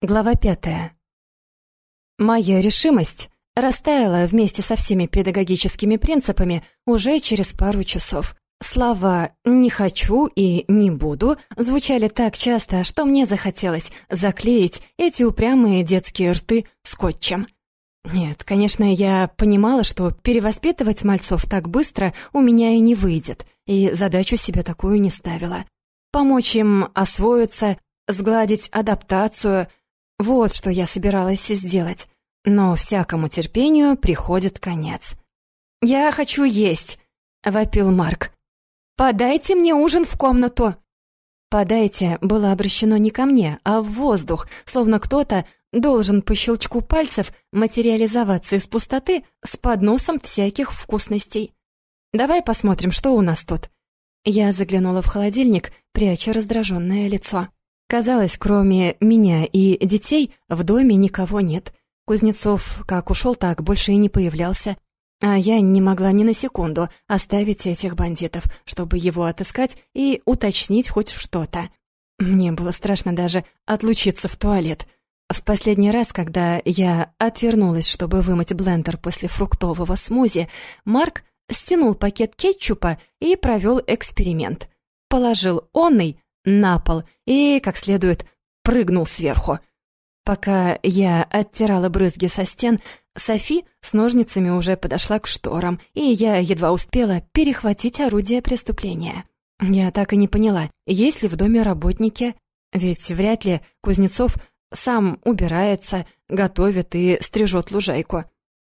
Глава пятая. Моя решимость растаяла вместе со всеми педагогическими принципами уже через пару часов. Слова «не хочу» и «не буду» звучали так часто, что мне захотелось заклеить эти упрямые детские рты скотчем. Нет, конечно, я понимала, что перевоспитывать мальцов так быстро у меня и не выйдет, и задачу себе такую не ставила. Помочь им освоиться, сгладить адаптацию — вот что я собиралась сделать. Но всякому терпению приходит конец. «Я хочу есть!» — вопил Марк. «Подайте мне ужин в комнату!» «Подайте» было обращено не ко мне, а в воздух, словно кто-то должен по щелчку пальцев материализоваться из пустоты с подносом всяких вкусностей. «Давай посмотрим, что у нас тут». Я заглянула в холодильник, пряча раздраженное лицо. Казалось, кроме меня и детей, в доме никого нет. Кузнецов как ушел, так больше и не появлялся. А я не могла ни на секунду оставить этих бандитов, чтобы его отыскать и уточнить хоть что-то. Мне было страшно даже отлучиться в туалет. В последний раз, когда я отвернулась, чтобы вымыть блендер после фруктового смузи, Марк стянул пакет кетчупа и провел эксперимент. Положил онный на пол и, как следует, прыгнул сверху. Пока я оттирала брызги со стен, Софи с ножницами уже подошла к шторам, и я едва успела перехватить орудие преступления. Я так и не поняла, есть ли в доме работники, ведь вряд ли Кузнецов сам убирается, готовит и стрижет лужайку.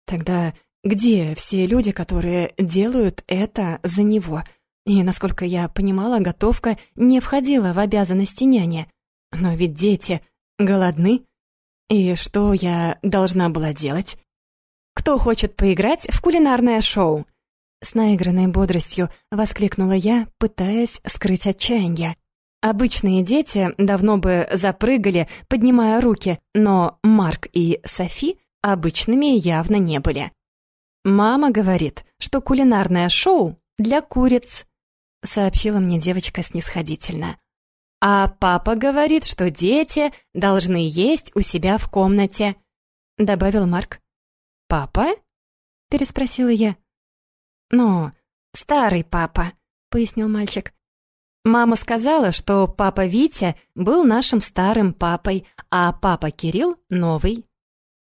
Тогда где все люди, которые делают это за него — и, насколько я понимала, готовка не входила в обязанности няни. Но ведь дети голодны. И что я должна была делать? «Кто хочет поиграть в кулинарное шоу?» С наигранной бодростью воскликнула я, пытаясь скрыть отчаяние. Обычные дети давно бы запрыгали, поднимая руки, но Марк и Софи обычными явно не были. «Мама говорит, что кулинарное шоу для куриц», — сообщила мне девочка снисходительно. «А папа говорит, что дети должны есть у себя в комнате», — добавил Марк. «Папа?» — переспросила я. «Ну, старый папа», — пояснил мальчик. «Мама сказала, что папа Витя был нашим старым папой, а папа Кирилл — новый».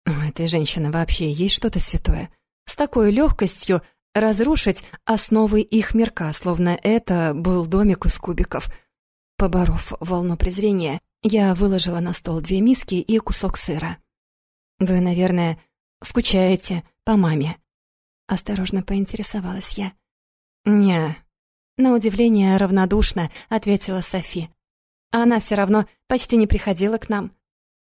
У этой женщины вообще есть что-то святое. С такой легкостью разрушить основы их мирка, словно это был домик из кубиков. Поборов волну презрения, я выложила на стол две миски и кусок сыра. «Вы, наверное, скучаете по маме?» Осторожно поинтересовалась я. «Не». На удивление равнодушно ответила Софи. Она все равно почти не приходила к нам.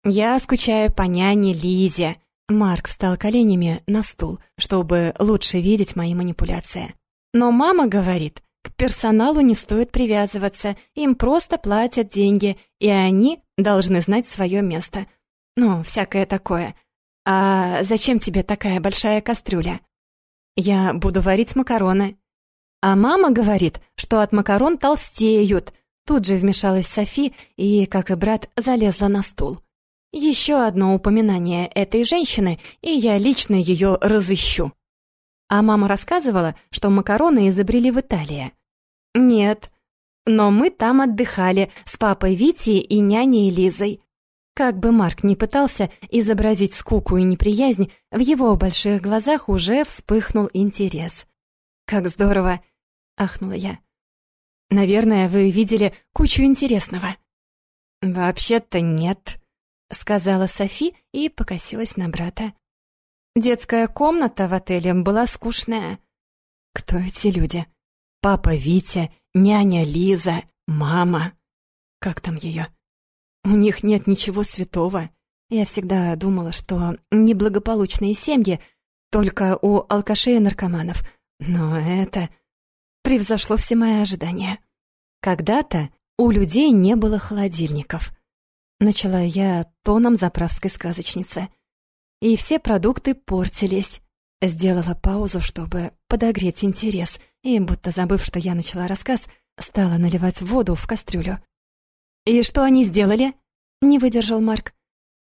«Я скучаю по няне Лизе», Марк встал коленями на стул, чтобы лучше видеть мои манипуляции. Но мама говорит, к персоналу не стоит привязываться, им просто платят деньги, и они должны знать свое место. Ну, всякое такое. А зачем тебе такая большая кастрюля? Я буду варить макароны. А мама говорит, что от макарон толстеют. Тут же вмешалась Софи и, как и брат, залезла на стул. Еще одно упоминание этой женщины, и я лично ее разыщу. А мама рассказывала, что макароны изобрели в Италии. Нет, но мы там отдыхали с папой Витей и няней Лизой. Как бы Марк ни пытался изобразить скуку и неприязнь, в его больших глазах уже вспыхнул интерес. «Как здорово!» — ахнула я. «Наверное, вы видели кучу интересного». «Вообще-то нет», — сказала Софи и покосилась на брата. Детская комната в отеле была скучная. Кто эти люди? Папа Витя, няня Лиза, мама. Как там ее? У них нет ничего святого. Я всегда думала, что неблагополучные семьи только у алкашей и наркоманов. Но это превзошло все мои ожидания. Когда-то у людей не было холодильников. Начала я тоном заправской сказочницы. И все продукты портились. Сделала паузу, чтобы подогреть интерес, и, будто забыв, что я начала рассказ, стала наливать воду в кастрюлю. «И что они сделали?» — не выдержал Марк.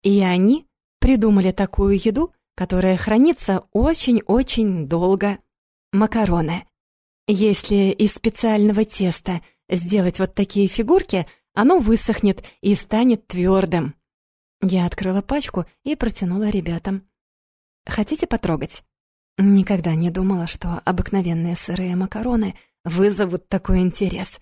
И они придумали такую еду, которая хранится очень-очень долго. Макароны. Если из специального теста сделать вот такие фигурки, оно высохнет и станет твердым. Я открыла пачку и протянула ребятам. «Хотите потрогать?» Никогда не думала, что обыкновенные сырые макароны вызовут такой интерес.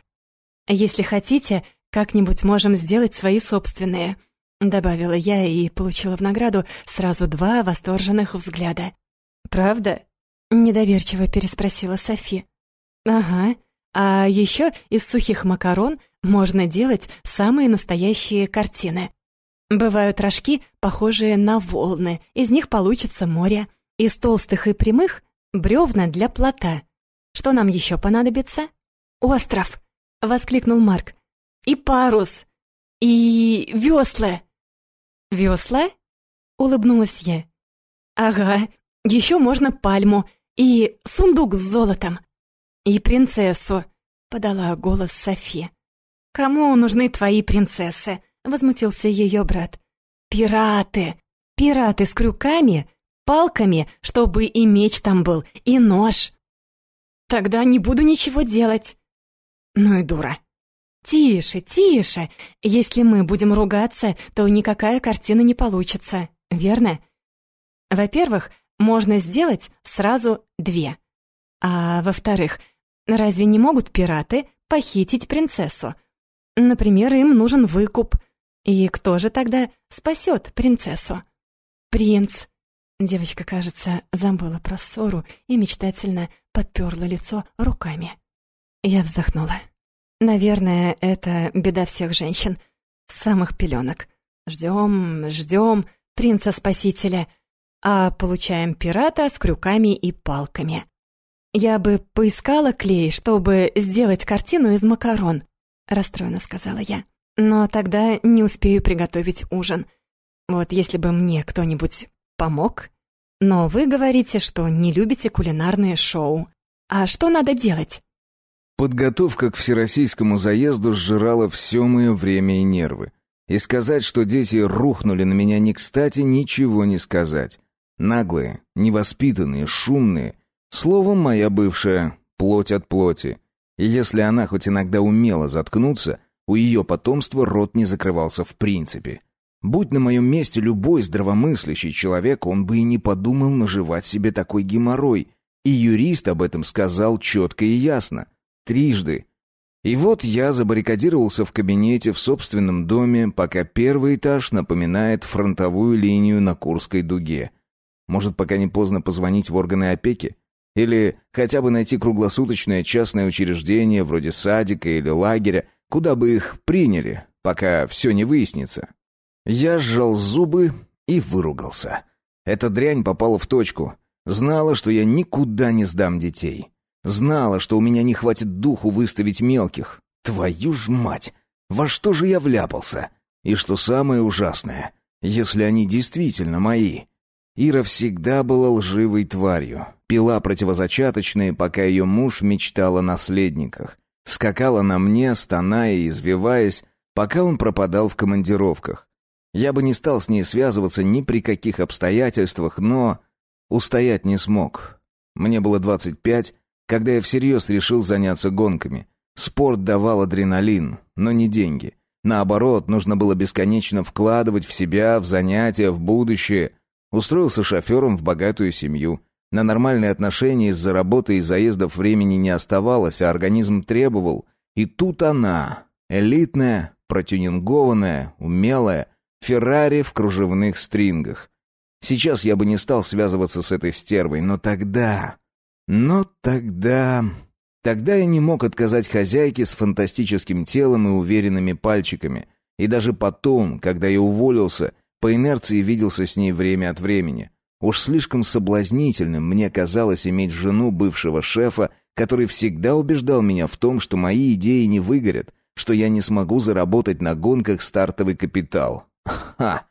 «Если хотите, как-нибудь можем сделать свои собственные», — добавила я и получила в награду сразу два восторженных взгляда. «Правда?» — недоверчиво переспросила Софи. «Ага. А еще из сухих макарон можно делать самые настоящие картины. Бывают рожки, похожие на волны, из них получится море. Из толстых и прямых — бревна для плота. Что нам еще понадобится?» «Остров!» — воскликнул Марк. «И парус! И весла!» «Весла?» — улыбнулась я. «Ага, еще можно пальму и сундук с золотом. «И принцессу», — подала голос Софи. «Кому нужны твои принцессы?» — возмутился ее брат. «Пираты! Пираты с крюками, палками, чтобы и меч там был, и нож!» «Тогда не буду ничего делать!» «Ну и дура!» «Тише, тише! Если мы будем ругаться, то никакая картина не получится, верно?» «Во-первых, можно сделать сразу две. А во-вторых, Разве не могут пираты похитить принцессу? Например, им нужен выкуп. И кто же тогда спасет принцессу? Принц. Девочка, кажется, забыла про ссору и мечтательно подперла лицо руками. Я вздохнула. Наверное, это беда всех женщин. С самых пеленок. Ждем, ждем принца-спасителя, а получаем пирата с крюками и палками. «Я бы поискала клей, чтобы сделать картину из макарон», — расстроенно сказала я. «Но тогда не успею приготовить ужин. Вот если бы мне кто-нибудь помог. Но вы говорите, что не любите кулинарные шоу. А что надо делать?» Подготовка к всероссийскому заезду сжирала все мое время и нервы. И сказать, что дети рухнули на меня не кстати, ничего не сказать. Наглые, невоспитанные, шумные, Словом, моя бывшая — плоть от плоти. И если она хоть иногда умела заткнуться, у ее потомства рот не закрывался в принципе. Будь на моем месте любой здравомыслящий человек, он бы и не подумал наживать себе такой геморрой. И юрист об этом сказал четко и ясно. Трижды. И вот я забаррикадировался в кабинете в собственном доме, пока первый этаж напоминает фронтовую линию на Курской дуге. Может, пока не поздно позвонить в органы опеки? Или хотя бы найти круглосуточное частное учреждение, вроде садика или лагеря, куда бы их приняли, пока все не выяснится. Я сжал зубы и выругался. Эта дрянь попала в точку. Знала, что я никуда не сдам детей. Знала, что у меня не хватит духу выставить мелких. Твою ж мать! Во что же я вляпался? И что самое ужасное, если они действительно мои? Ира всегда была лживой тварью. Пила противозачаточные, пока ее муж мечтал о наследниках. Скакала на мне, стоная и извиваясь, пока он пропадал в командировках. Я бы не стал с ней связываться ни при каких обстоятельствах, но устоять не смог. Мне было 25, когда я всерьез решил заняться гонками. Спорт давал адреналин, но не деньги. Наоборот, нужно было бесконечно вкладывать в себя, в занятия, в будущее. Устроился шофером в богатую семью. На нормальные отношения из-за работы и заездов времени не оставалось, а организм требовал. И тут она, элитная, протюнингованная, умелая, Феррари в кружевных стрингах. Сейчас я бы не стал связываться с этой стервой, но тогда... Но тогда... Тогда я не мог отказать хозяйке с фантастическим телом и уверенными пальчиками. И даже потом, когда я уволился, по инерции виделся с ней время от времени. Уж слишком соблазнительным мне казалось иметь жену бывшего шефа, который всегда убеждал меня в том, что мои идеи не выгорят, что я не смогу заработать на гонках стартовый капитал. Ха!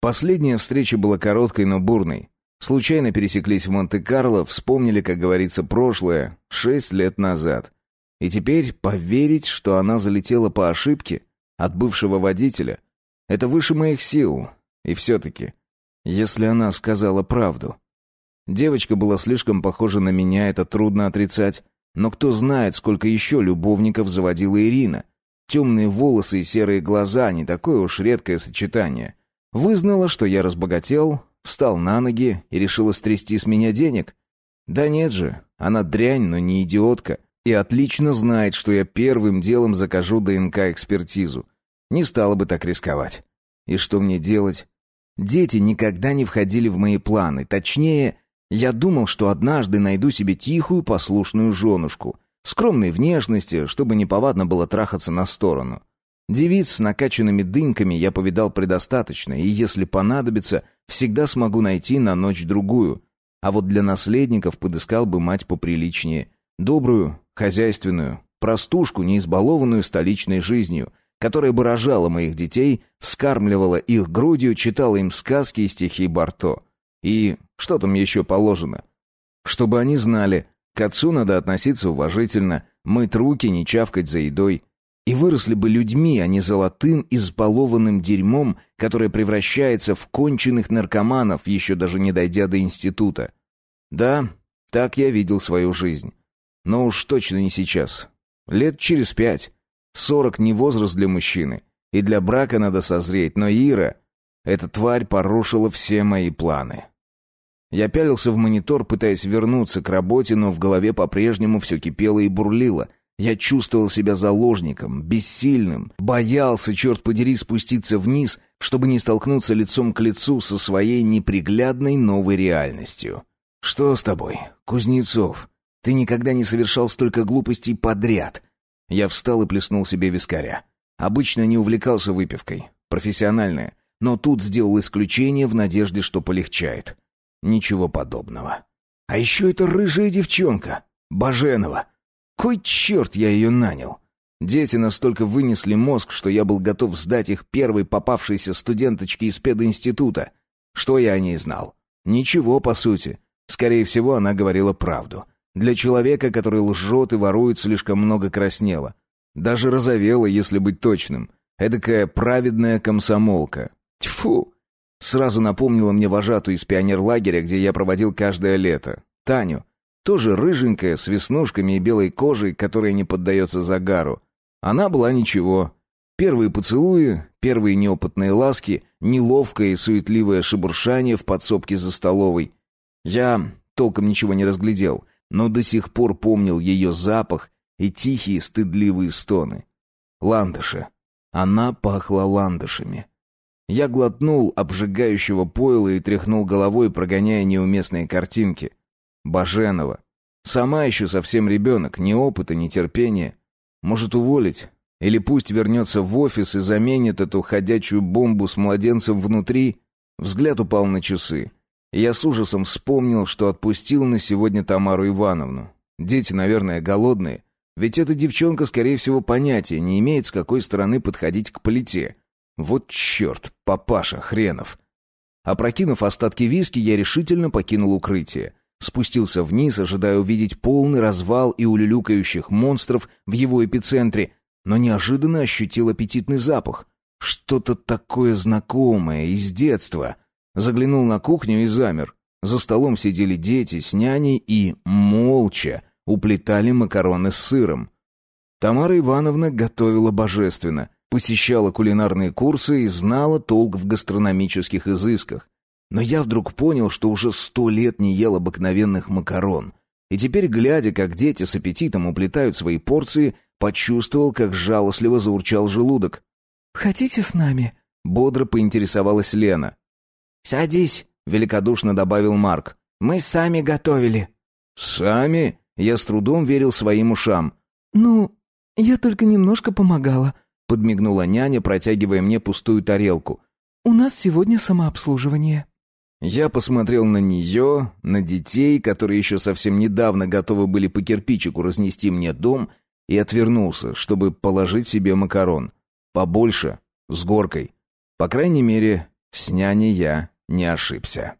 Последняя встреча была короткой, но бурной. Случайно пересеклись в Монте-Карло, вспомнили, как говорится, прошлое, шесть лет назад. И теперь поверить, что она залетела по ошибке от бывшего водителя, это выше моих сил. И все-таки, если она сказала правду... Девочка была слишком похожа на меня, это трудно отрицать. Но кто знает, сколько еще любовников заводила Ирина. Темные волосы и серые глаза — не такое уж редкое сочетание. Вызнала, что я разбогател, встал на ноги и решила стрясти с меня денег. Да нет же, она дрянь, но не идиотка. И отлично знает, что я первым делом закажу ДНК-экспертизу. Не стала бы так рисковать. И что мне делать? Дети никогда не входили в мои планы. Точнее, я думал, что однажды найду себе тихую, послушную женушку. Скромной внешности, чтобы неповадно было трахаться на сторону. Девиц с накачанными дыньками я повидал предостаточно, и если понадобится, всегда смогу найти на ночь-другую. А вот для наследников подыскал бы мать поприличнее. Добрую, хозяйственную, простушку, не избалованную столичной жизнью, которая бы моих детей, вскармливала их грудью, читала им сказки и стихи Барто. И что там еще положено? Чтобы они знали, к отцу надо относиться уважительно, мыть руки, не чавкать за едой. И выросли бы людьми, а не золотым, избалованным дерьмом, которое превращается в конченых наркоманов, еще даже не дойдя до института. Да, так я видел свою жизнь. Но уж точно не сейчас. Лет через пять. Сорок не возраст для мужчины. И для брака надо созреть. Но Ира, эта тварь порушила все мои планы. Я пялился в монитор, пытаясь вернуться к работе, но в голове по-прежнему все кипело и бурлило. Я чувствовал себя заложником, бессильным, боялся, черт подери, спуститься вниз, чтобы не столкнуться лицом к лицу со своей неприглядной новой реальностью. «Что с тобой, Кузнецов?» Ты никогда не совершал столько глупостей подряд. Я встал и плеснул себе вискаря. Обычно не увлекался выпивкой. Профессиональная. Но тут сделал исключение в надежде, что полегчает. Ничего подобного. А еще эта рыжая девчонка. Баженова. Кой черт я ее нанял? Дети настолько вынесли мозг, что я был готов сдать их первой попавшейся студенточке из пединститута. Что я о ней знал? Ничего, по сути. Скорее всего, она говорила правду. Для человека, который лжет и ворует, слишком много краснело. Даже розовело, если быть точным. Эдакая праведная комсомолка. Тьфу! Сразу напомнила мне вожатую из пионерлагеря, где я проводил каждое лето. Таню. Тоже рыженькая, с веснушками и белой кожей, которая не поддается загару. Она была ничего. Первые поцелуи, первые неопытные ласки, неловкое и суетливое шебуршание в подсобке за столовой. Я толком ничего не разглядел — но до сих пор помнил ее запах и тихие стыдливые стоны. Ландыши. Она пахла ландышами. Я глотнул обжигающего пойла и тряхнул головой, прогоняя неуместные картинки. Баженова. Сама еще совсем ребенок, ни опыта, ни терпения. Может уволить? Или пусть вернется в офис и заменит эту ходячую бомбу с младенцем внутри? Взгляд упал на часы я с ужасом вспомнил, что отпустил на сегодня Тамару Ивановну. Дети, наверное, голодные. Ведь эта девчонка, скорее всего, понятия не имеет, с какой стороны подходить к плите. Вот черт, папаша хренов. Опрокинув остатки виски, я решительно покинул укрытие. Спустился вниз, ожидая увидеть полный развал и улюлюкающих монстров в его эпицентре, но неожиданно ощутил аппетитный запах. Что-то такое знакомое из детства — Заглянул на кухню и замер. За столом сидели дети с няней и, молча, уплетали макароны с сыром. Тамара Ивановна готовила божественно, посещала кулинарные курсы и знала толк в гастрономических изысках. Но я вдруг понял, что уже сто лет не ел обыкновенных макарон. И теперь, глядя, как дети с аппетитом уплетают свои порции, почувствовал, как жалостливо заурчал желудок. «Хотите с нами?» — бодро поинтересовалась Лена. «Садись», — великодушно добавил Марк. «Мы сами готовили». «Сами?» Я с трудом верил своим ушам. «Ну, я только немножко помогала», — подмигнула няня, протягивая мне пустую тарелку. «У нас сегодня самообслуживание». Я посмотрел на нее, на детей, которые еще совсем недавно готовы были по кирпичику разнести мне дом, и отвернулся, чтобы положить себе макарон. Побольше, с горкой. По крайней мере, с няней я не ошибся.